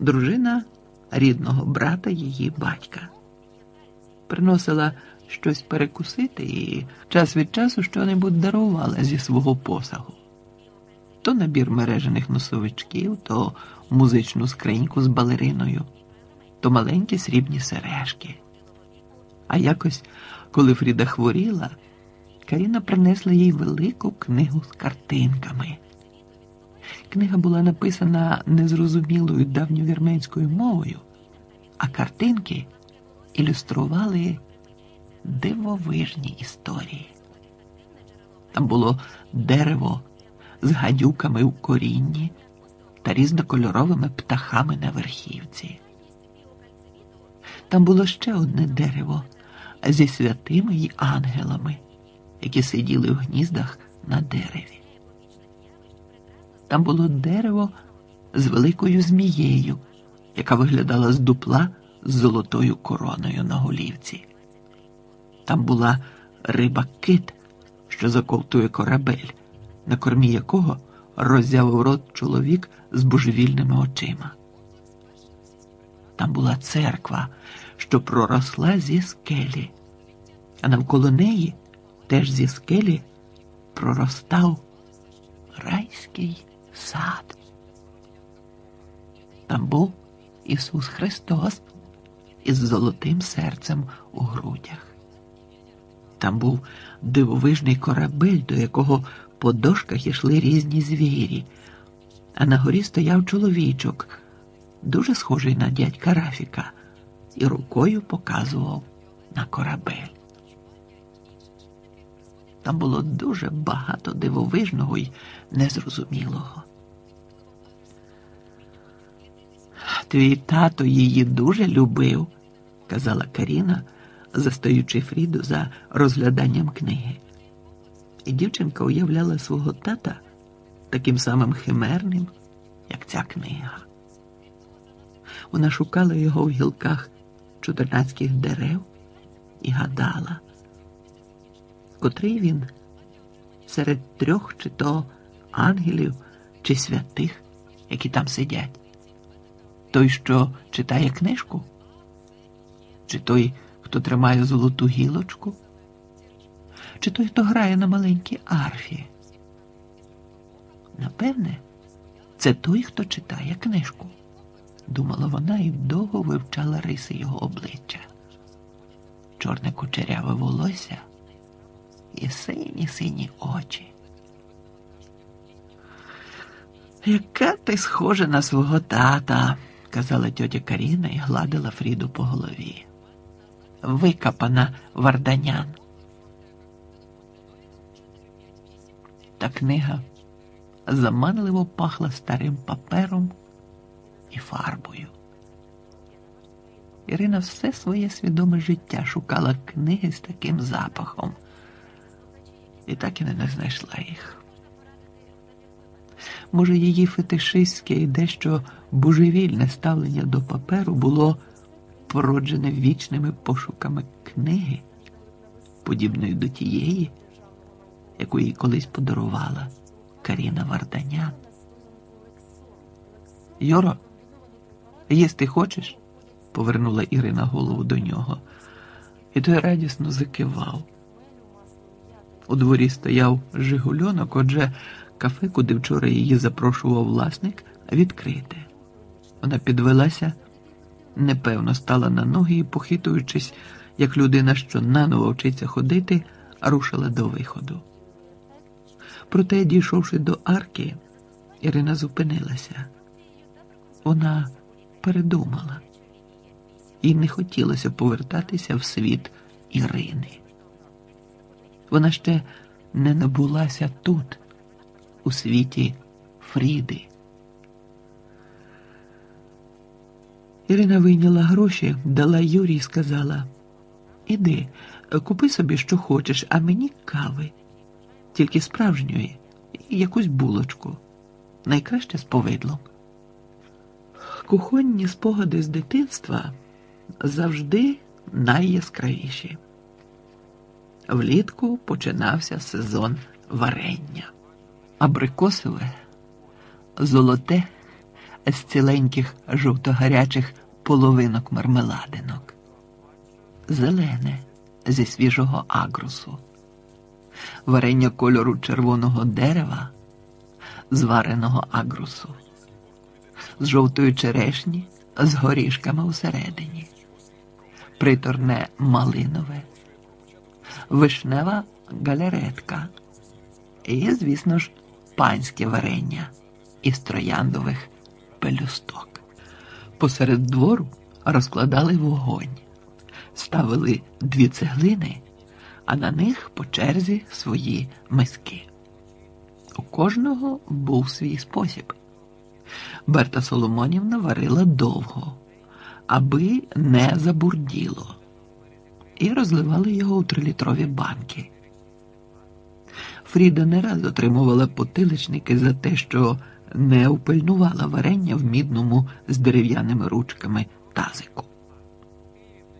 дружина рідного брата її батька. Приносила щось перекусити і час від часу щонебудь дарувала зі свого посагу. То набір мережених носовичків, то музичну скриньку з балериною, то маленькі срібні сережки. А якось, коли Фріда хворіла, Каріна принесла їй велику книгу з картинками. Книга була написана незрозумілою давньовірменською мовою, а картинки ілюстрували дивовижні історії. Там було дерево з гадюками у корінні та різнокольоровими птахами на верхівці. Там було ще одне дерево зі святими й ангелами, які сиділи в гніздах на дереві. Там було дерево з великою змією, яка виглядала з дупла з золотою короною на голівці. Там була риба кит, що заковтує корабель, на кормі якого роззявив рот чоловік з божевільними очима. Там була церква, що проросла зі скелі, а навколо неї теж зі скелі проростав райський сад. Там був Ісус Христос із золотим серцем у грудях. Там був дивовижний корабель, до якого по дошках йшли різні звірі, а на горі стояв чоловічок, дуже схожий на дядька Рафіка, і рукою показував на корабель. Там було дуже багато дивовижного й незрозумілого. Твій тато її дуже любив, казала Каріна, застаючи Фріду за розгляданням книги. І дівчинка уявляла свого тата таким самим химерним, як ця книга. Вона шукала його в гілках чудернацьких дерев і гадала котрий він серед трьох чи то ангелів чи святих, які там сидять? Той, що читає книжку? Чи той, хто тримає золоту гілочку? Чи той, хто грає на маленькій арфі? Напевне, це той, хто читає книжку, думала вона і довго вивчала риси його обличчя. Чорне кучеряве волосся і сині сині очі. Яка ти схожа на свого тата, казала тьотя Каріна і гладила Фріду по голові. Викапана варданян. Та книга заманливо пахла старим папером і фарбою. Ірина все своє свідоме життя шукала книги з таким запахом і так і не знайшла їх. Може, її фетишистське і дещо божевільне ставлення до паперу було породжене вічними пошуками книги, подібної до тієї, яку їй колись подарувала Каріна Варданян. Йоро, їсти хочеш? повернула Ірина голову до нього, і той радісно закивав. У дворі стояв Жигульонок, отже, кафе, куди вчора її запрошував власник, відкрите. Вона підвелася, непевно стала на ноги і, похитуючись, як людина, що наново вчиться ходити, рушила до виходу. Проте, дійшовши до арки, Ірина зупинилася. Вона передумала, їй не хотілося повертатися в світ Ірини. Вона ще не набулася тут, у світі Фріди. Ірина вийняла гроші, дала Юрі і сказала: Іди, купи собі, що хочеш, а мені кави, тільки справжньої, і якусь булочку, найкраще з повидлом. Кухонні спогади з дитинства завжди найяскравіші. Влітку починався сезон варення. Абрикосове, золоте, з ціленьких жовтогарячих половинок мармеладинок, зелене зі свіжого агрусу, варення кольору червоного дерева, звареного агрусу, з жовтої черешні з горішками усередині, приторне малинове, вишнева галеретка і, звісно ж, панське варення із трояндових пелюсток. Посеред двору розкладали вогонь, ставили дві цеглини, а на них по черзі свої миски. У кожного був свій спосіб. Берта Соломонівна варила довго, аби не забурділо, і розливали його у трилітрові банки. Фріда не раз отримувала потиличники за те, що не упильнувала варення в мідному з дерев'яними ручками тазику.